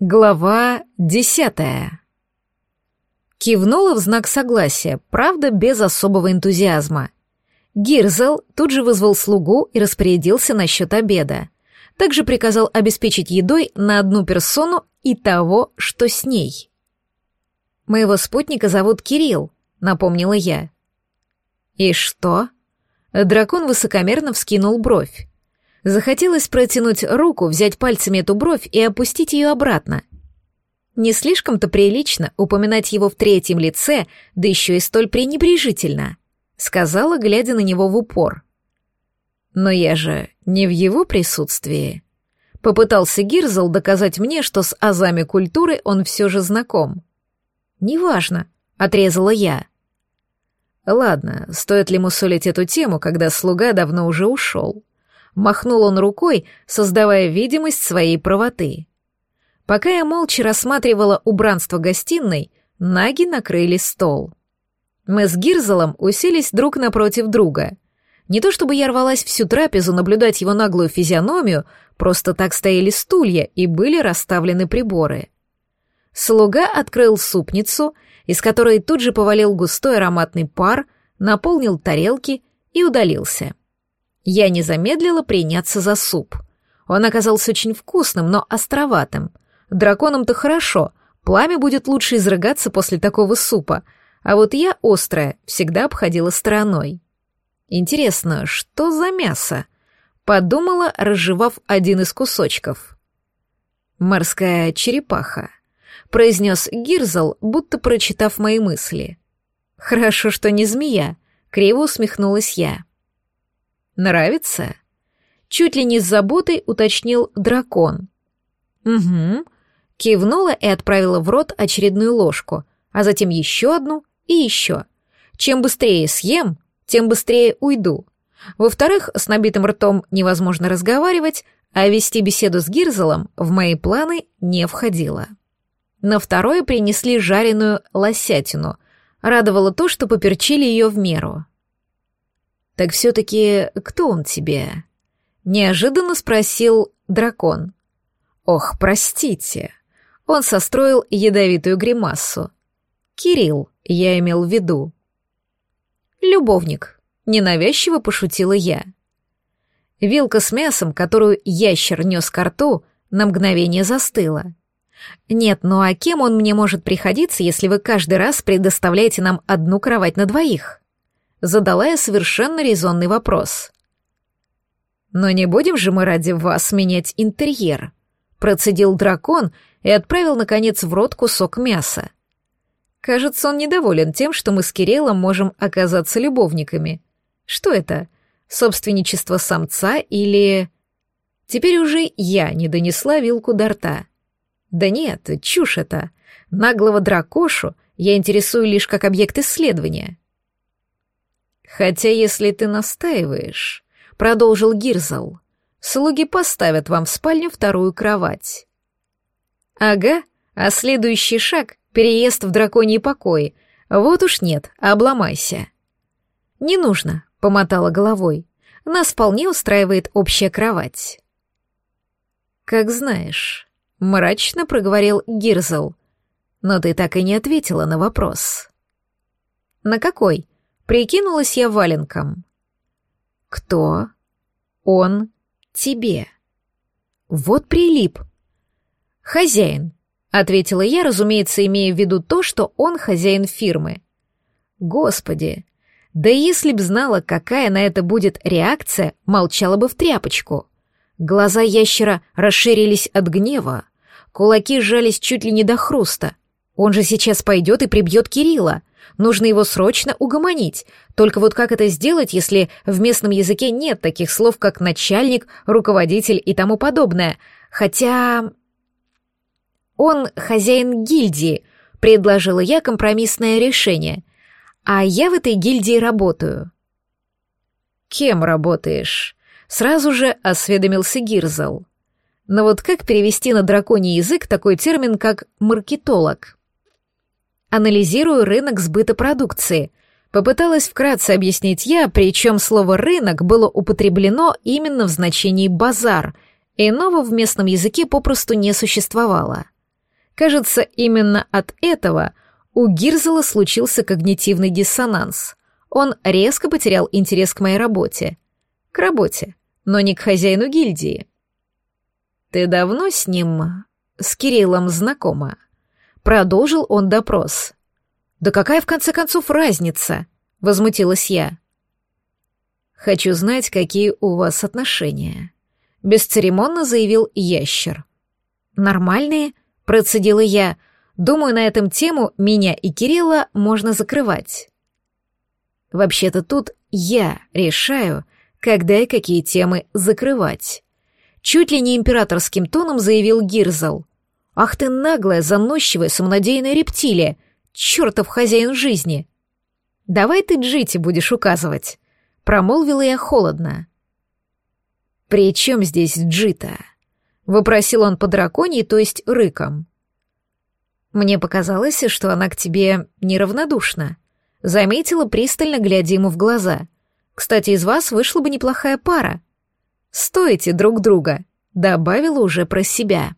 Глава десятая. Кивнула в знак согласия, правда, без особого энтузиазма. Гирзел тут же вызвал слугу и распорядился насчет обеда. Также приказал обеспечить едой на одну персону и того, что с ней. «Моего спутника зовут Кирилл», — напомнила я. «И что?» Дракон высокомерно вскинул бровь. Захотелось протянуть руку, взять пальцами эту бровь и опустить ее обратно. Не слишком-то прилично упоминать его в третьем лице, да еще и столь пренебрежительно, сказала, глядя на него в упор. Но я же не в его присутствии. Попытался Гирзл доказать мне, что с азами культуры он все же знаком. «Неважно», — отрезала я. Ладно, стоит ли мусолить эту тему, когда слуга давно уже ушел? Махнул он рукой, создавая видимость своей правоты. Пока я молча рассматривала убранство гостиной, наги накрыли стол. Мы с Гирзелом уселись друг напротив друга. Не то чтобы я рвалась всю трапезу наблюдать его наглую физиономию, просто так стояли стулья и были расставлены приборы. Слуга открыл супницу, из которой тут же повалил густой ароматный пар, наполнил тарелки и удалился. Я не замедлила приняться за суп. Он оказался очень вкусным, но островатым. Драконам-то хорошо, пламя будет лучше изрыгаться после такого супа, а вот я, острая, всегда обходила стороной. Интересно, что за мясо? Подумала, разжевав один из кусочков. «Морская черепаха», — произнес Гирзл, будто прочитав мои мысли. «Хорошо, что не змея», — криво усмехнулась я. Нравится?» Чуть ли не с заботой уточнил дракон. «Угу», кивнула и отправила в рот очередную ложку, а затем еще одну и еще. Чем быстрее съем, тем быстрее уйду. Во-вторых, с набитым ртом невозможно разговаривать, а вести беседу с Гирзелом в мои планы не входило. На второе принесли жареную лосятину. Радовало то, что поперчили ее в меру. «Так все-таки кто он тебе?» — неожиданно спросил дракон. «Ох, простите». Он состроил ядовитую гримасу. «Кирилл, я имел в виду». «Любовник», — ненавязчиво пошутила я. Вилка с мясом, которую ящер нес к рту, на мгновение застыла. «Нет, ну а кем он мне может приходиться, если вы каждый раз предоставляете нам одну кровать на двоих?» Задала я совершенно резонный вопрос. «Но не будем же мы ради вас менять интерьер», — процедил дракон и отправил, наконец, в рот кусок мяса. Кажется, он недоволен тем, что мы с Кириллом можем оказаться любовниками. Что это? Собственничество самца или... Теперь уже я не донесла вилку до рта. Да нет, чушь это. Наглого дракошу я интересую лишь как объект исследования. «Хотя, если ты настаиваешь», — продолжил Гирзал, — «слуги поставят вам в спальню вторую кровать». «Ага, а следующий шаг — переезд в драконьи покои. Вот уж нет, обломайся». «Не нужно», — помотала головой. «Нас вполне устраивает общая кровать». «Как знаешь», — мрачно проговорил Гирзал. «Но ты так и не ответила на вопрос». «На какой?» Прикинулась я валенком. Кто? Он тебе. Вот прилип. Хозяин, ответила я, разумеется, имея в виду то, что он хозяин фирмы. Господи, да если б знала, какая на это будет реакция, молчала бы в тряпочку. Глаза ящера расширились от гнева, кулаки сжались чуть ли не до хруста. Он же сейчас пойдет и прибьет Кирилла. Нужно его срочно угомонить. Только вот как это сделать, если в местном языке нет таких слов, как начальник, руководитель и тому подобное? Хотя... Он хозяин гильдии, предложила я компромиссное решение. А я в этой гильдии работаю. Кем работаешь? Сразу же осведомился Гирзал. Но вот как перевести на драконий язык такой термин, как маркетолог? Анализирую рынок сбыта продукции. Попыталась вкратце объяснить я, причем слово «рынок» было употреблено именно в значении «базар», иного в местном языке попросту не существовало. Кажется, именно от этого у Гирзела случился когнитивный диссонанс. Он резко потерял интерес к моей работе. К работе, но не к хозяину гильдии. «Ты давно с ним, с Кириллом, знакома?» Продолжил он допрос. «Да какая в конце концов разница?» — возмутилась я. «Хочу знать, какие у вас отношения», — бесцеремонно заявил ящер. «Нормальные?» — процедила я. «Думаю, на этом тему меня и Кирилла можно закрывать». Вообще-то тут я решаю, когда и какие темы закрывать. Чуть ли не императорским тоном заявил Гирзал. «Ах ты наглая, заносчивая, самонадеянная рептилия! Чертов хозяин жизни!» «Давай ты Джити будешь указывать», — промолвила я холодно. «При чем здесь Джита?» — вопросил он по драконьи, то есть рыком. «Мне показалось, что она к тебе неравнодушна», — заметила, пристально глядя ему в глаза. «Кстати, из вас вышла бы неплохая пара. Стоите друг друга», — добавила уже про себя.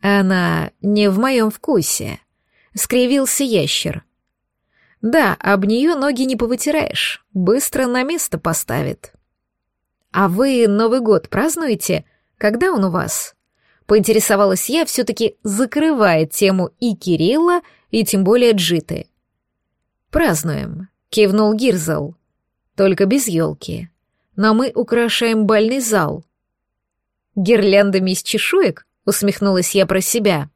«Она не в моем вкусе», — скривился ящер. «Да, об нее ноги не повытираешь, быстро на место поставит». «А вы Новый год празднуете? Когда он у вас?» Поинтересовалась я, все-таки закрывая тему и Кирилла, и тем более Джиты. «Празднуем», — кивнул Гирзал. «Только без елки. Но мы украшаем бальный зал». «Гирляндами из чешуек?» — усмехнулась я про себя.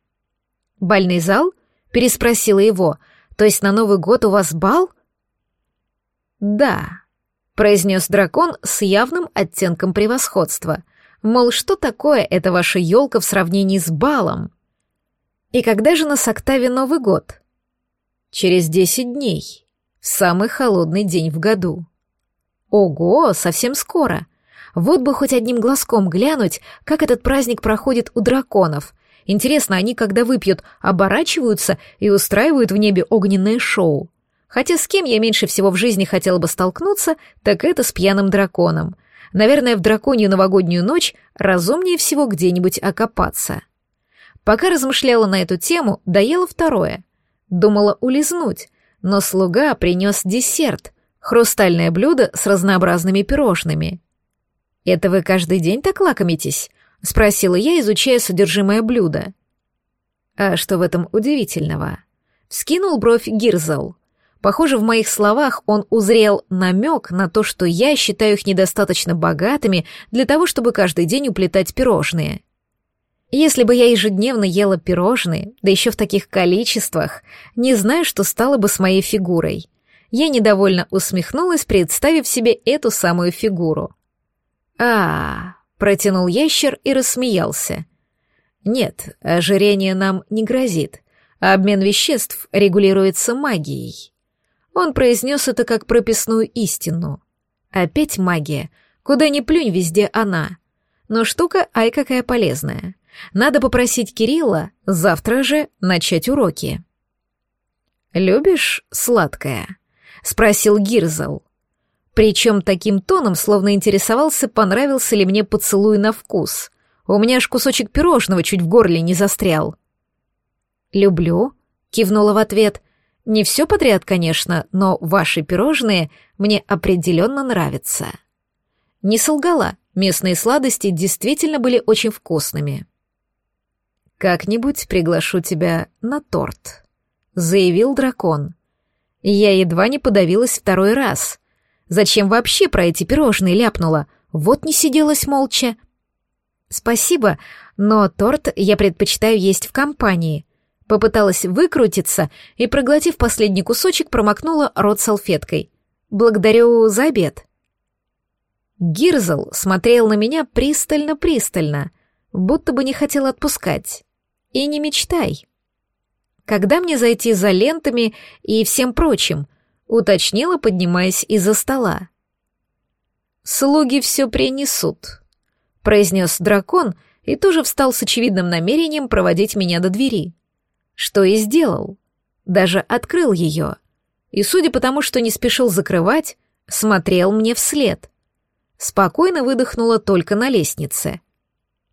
«Бальный зал?» — переспросила его. «То есть на Новый год у вас бал?» «Да», — произнес дракон с явным оттенком превосходства. «Мол, что такое эта ваша елка в сравнении с балом?» «И когда же на Соктаве Новый год?» «Через десять дней, в самый холодный день в году». «Ого, совсем скоро!» Вот бы хоть одним глазком глянуть, как этот праздник проходит у драконов. Интересно, они, когда выпьют, оборачиваются и устраивают в небе огненное шоу. Хотя с кем я меньше всего в жизни хотела бы столкнуться, так это с пьяным драконом. Наверное, в драконью новогоднюю ночь разумнее всего где-нибудь окопаться. Пока размышляла на эту тему, доела второе. Думала улизнуть, но слуга принес десерт — хрустальное блюдо с разнообразными пирожными. «Это вы каждый день так лакомитесь?» — спросила я, изучая содержимое блюда. «А что в этом удивительного?» Вскинул бровь Гирзал. Похоже, в моих словах он узрел намек на то, что я считаю их недостаточно богатыми для того, чтобы каждый день уплетать пирожные. Если бы я ежедневно ела пирожные, да еще в таких количествах, не знаю, что стало бы с моей фигурой. Я недовольно усмехнулась, представив себе эту самую фигуру а, протянул ящер и рассмеялся. «Нет, ожирение нам не грозит, обмен веществ регулируется магией». Он произнес это как прописную истину. Опять магия. Куда ни плюнь, везде она. Но штука, ай, какая полезная. Надо попросить Кирилла завтра же начать уроки. «Любишь сладкое?» — спросил Гирзал. Причем таким тоном, словно интересовался, понравился ли мне поцелуй на вкус. У меня аж кусочек пирожного чуть в горле не застрял. «Люблю», — кивнула в ответ. «Не все подряд, конечно, но ваши пирожные мне определенно нравятся». Не солгала, местные сладости действительно были очень вкусными. «Как-нибудь приглашу тебя на торт», — заявил дракон. Я едва не подавилась второй раз. Зачем вообще про эти пирожные ляпнула? Вот не сиделась молча. Спасибо, но торт я предпочитаю есть в компании. Попыталась выкрутиться и, проглотив последний кусочек, промокнула рот салфеткой. Благодарю за обед. Гирзл смотрел на меня пристально-пристально, будто бы не хотел отпускать. И не мечтай. Когда мне зайти за лентами и всем прочим — уточнила, поднимаясь из-за стола. «Слуги все принесут», — произнес дракон и тоже встал с очевидным намерением проводить меня до двери. Что и сделал. Даже открыл ее. И, судя по тому, что не спешил закрывать, смотрел мне вслед. Спокойно выдохнула только на лестнице.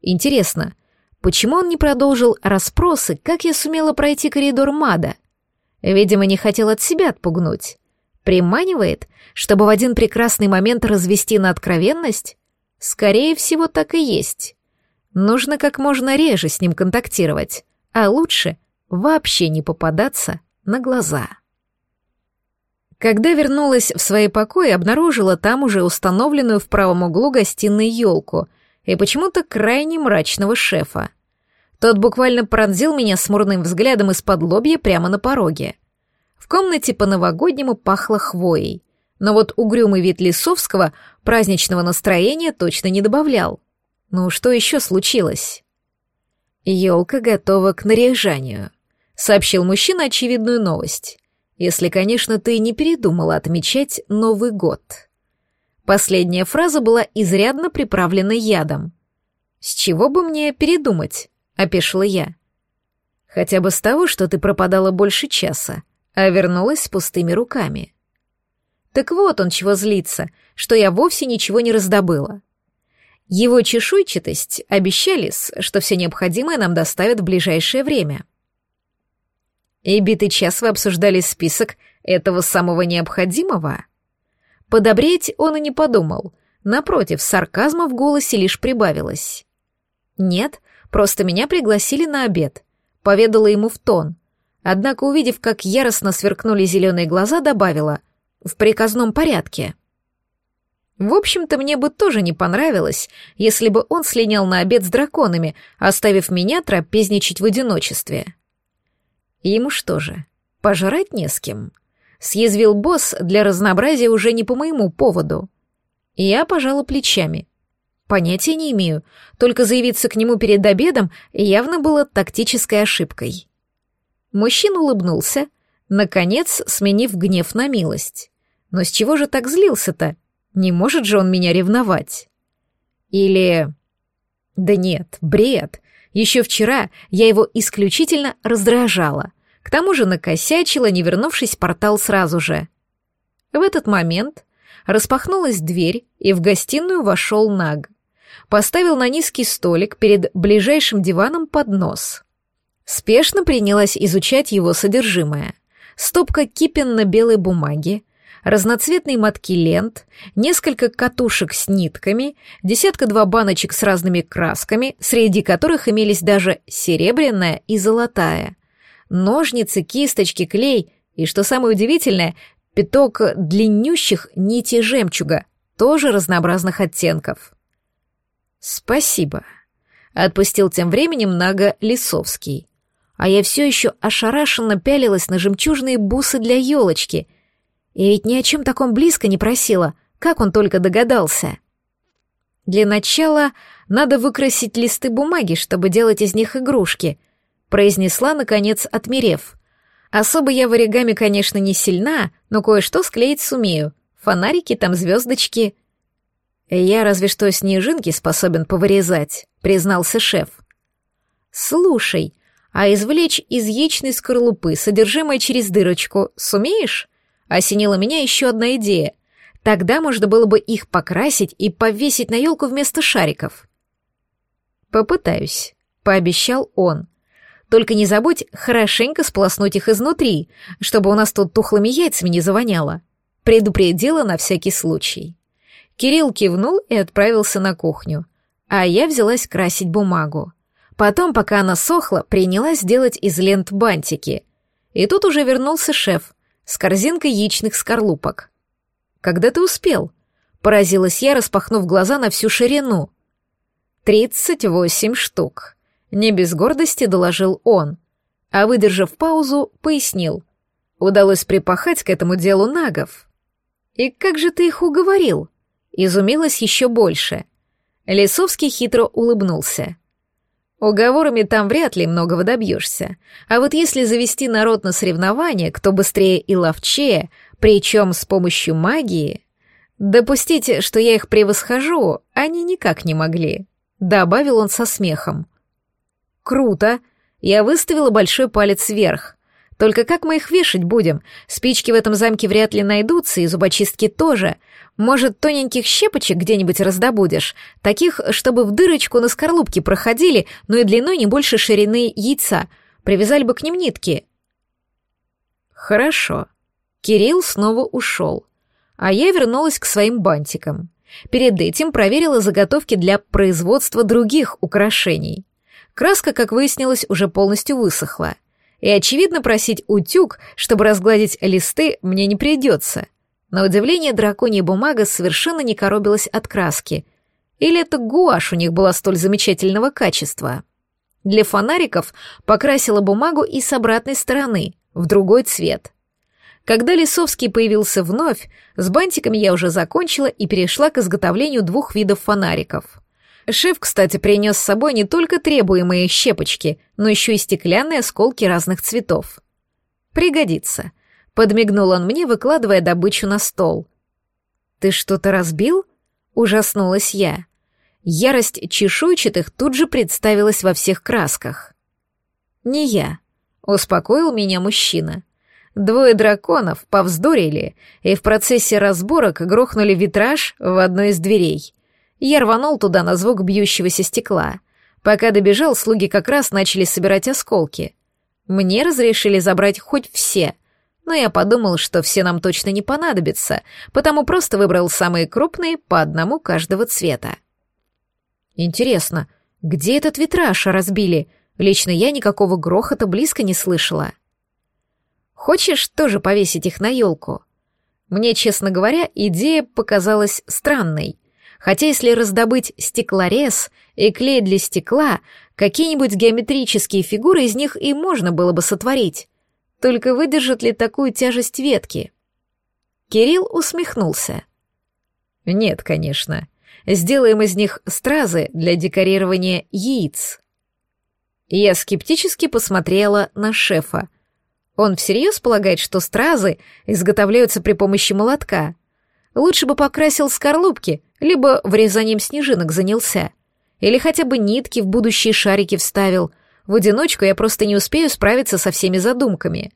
Интересно, почему он не продолжил расспросы, как я сумела пройти коридор Мада? Видимо, не хотел от себя отпугнуть. Приманивает, чтобы в один прекрасный момент развести на откровенность? Скорее всего, так и есть. Нужно как можно реже с ним контактировать, а лучше вообще не попадаться на глаза. Когда вернулась в свои покои, обнаружила там уже установленную в правом углу гостиной елку и почему-то крайне мрачного шефа. Тот буквально пронзил меня смурным взглядом из-под лобья прямо на пороге. В комнате по-новогоднему пахло хвоей, но вот угрюмый вид Лисовского праздничного настроения точно не добавлял. Ну, что еще случилось? Елка готова к наряжанию, сообщил мужчина очевидную новость. Если, конечно, ты не передумала отмечать Новый год. Последняя фраза была изрядно приправлена ядом. «С чего бы мне передумать?» — опешила я. «Хотя бы с того, что ты пропадала больше часа, а вернулась с пустыми руками». Так вот он чего злится, что я вовсе ничего не раздобыла. Его чешуйчатость обещались, что все необходимое нам доставят в ближайшее время. И битый час вы обсуждали список этого самого необходимого? Подобреть он и не подумал. Напротив, сарказма в голосе лишь прибавилось. Нет, просто меня пригласили на обед. Поведала ему в тон. Однако, увидев, как яростно сверкнули зеленые глаза, добавила «в приказном порядке». В общем-то, мне бы тоже не понравилось, если бы он слинял на обед с драконами, оставив меня трапезничать в одиночестве. Ему что же, пожрать не с кем? Съязвил босс для разнообразия уже не по моему поводу. Я пожала плечами. Понятия не имею, только заявиться к нему перед обедом явно было тактической ошибкой. Мужчина улыбнулся, наконец сменив гнев на милость. Но с чего же так злился-то? Не может же он меня ревновать? Или... Да нет, бред. Еще вчера я его исключительно раздражала. К тому же накосячила, не вернувшись портал сразу же. В этот момент распахнулась дверь, и в гостиную вошел Наг. Поставил на низкий столик перед ближайшим диваном поднос. Спешно принялась изучать его содержимое. Стопка кипенно-белой бумаги, разноцветные мотки лент, несколько катушек с нитками, десятка-два баночек с разными красками, среди которых имелись даже серебряная и золотая, ножницы, кисточки, клей и, что самое удивительное, пяток длиннющих нитей жемчуга, тоже разнообразных оттенков. «Спасибо», — отпустил тем временем Нага Лисовский. А я все еще ошарашенно пялилась на жемчужные бусы для елочки — и ведь ни о чем таком близко не просила, как он только догадался. Для начала надо выкрасить листы бумаги, чтобы делать из них игрушки, произнесла, наконец, отмерев. Особо я в оригами, конечно, не сильна, но кое-что склеить сумею. Фонарики, там звездочки. Я разве что снежинки способен повырезать, признался шеф. Слушай, а извлечь из яичной скорлупы содержимое через дырочку сумеешь? осенила меня еще одна идея. Тогда можно было бы их покрасить и повесить на елку вместо шариков. «Попытаюсь», — пообещал он. «Только не забудь хорошенько сполоснуть их изнутри, чтобы у нас тут тухлыми яйцами не завоняло». Предупредила на всякий случай. Кирилл кивнул и отправился на кухню, а я взялась красить бумагу. Потом, пока она сохла, принялась делать из лент бантики. И тут уже вернулся шеф, с корзинкой яичных скорлупок. «Когда ты успел?» — поразилась я, распахнув глаза на всю ширину. «Тридцать восемь штук», — не без гордости доложил он, а, выдержав паузу, пояснил. Удалось припахать к этому делу нагов. «И как же ты их уговорил?» — изумилась еще больше. Лисовский хитро улыбнулся. Уговорами там вряд ли многого добьешься. А вот если завести народ на соревнования, кто быстрее и ловчее, причем с помощью магии... Допустите, что я их превосхожу, они никак не могли. Добавил он со смехом. Круто. Я выставила большой палец вверх. Только как мы их вешать будем? Спички в этом замке вряд ли найдутся, и зубочистки тоже. Может, тоненьких щепочек где-нибудь раздобудешь? Таких, чтобы в дырочку на скорлупке проходили, но и длиной не больше ширины яйца. Привязали бы к ним нитки. Хорошо. Кирилл снова ушел. А я вернулась к своим бантикам. Перед этим проверила заготовки для производства других украшений. Краска, как выяснилось, уже полностью высохла — и, очевидно, просить утюг, чтобы разгладить листы, мне не придется. На удивление драконья бумага совершенно не коробилась от краски. Или это гуашь у них была столь замечательного качества? Для фонариков покрасила бумагу и с обратной стороны, в другой цвет. Когда Лисовский появился вновь, с бантиками я уже закончила и перешла к изготовлению двух видов фонариков. Шеф, кстати, принес с собой не только требуемые щепочки, но еще и стеклянные осколки разных цветов. «Пригодится», — подмигнул он мне, выкладывая добычу на стол. «Ты что-то разбил?» — ужаснулась я. Ярость чешуйчатых тут же представилась во всех красках. «Не я», — успокоил меня мужчина. Двое драконов повздорили и в процессе разборок грохнули витраж в одной из дверей. Я рванул туда на звук бьющегося стекла. Пока добежал, слуги как раз начали собирать осколки. Мне разрешили забрать хоть все, но я подумал, что все нам точно не понадобятся, потому просто выбрал самые крупные по одному каждого цвета. Интересно, где этот витраж разбили? Лично я никакого грохота близко не слышала. Хочешь тоже повесить их на елку? Мне, честно говоря, идея показалась странной — Хотя если раздобыть стеклорез и клей для стекла, какие-нибудь геометрические фигуры из них и можно было бы сотворить. Только выдержат ли такую тяжесть ветки? Кирилл усмехнулся. Нет, конечно. Сделаем из них стразы для декорирования яиц. Я скептически посмотрела на шефа. Он всерьез полагает, что стразы изготовляются при помощи молотка — Лучше бы покрасил скорлупки, либо врезанием снежинок занялся. Или хотя бы нитки в будущие шарики вставил. В одиночку я просто не успею справиться со всеми задумками.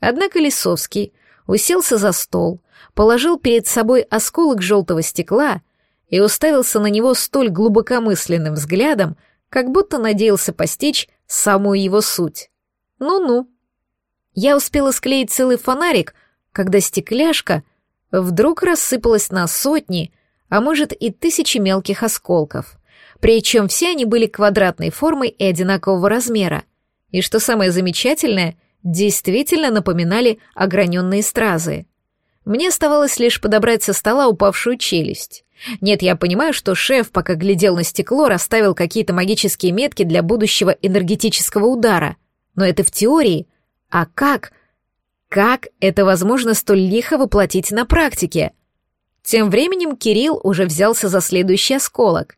Однако Лисовский уселся за стол, положил перед собой осколок желтого стекла и уставился на него столь глубокомысленным взглядом, как будто надеялся постичь самую его суть. Ну-ну. Я успела склеить целый фонарик, когда стекляшка вдруг рассыпалась на сотни, а может и тысячи мелких осколков. Причем все они были квадратной формой и одинакового размера. И что самое замечательное, действительно напоминали ограненные стразы. Мне оставалось лишь подобрать со стола упавшую челюсть. Нет, я понимаю, что шеф, пока глядел на стекло, расставил какие-то магические метки для будущего энергетического удара. Но это в теории. А как? Как это возможно столь лихо воплотить на практике? Тем временем Кирилл уже взялся за следующий осколок.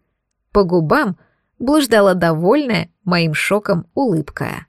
По губам блуждала довольная моим шоком улыбка.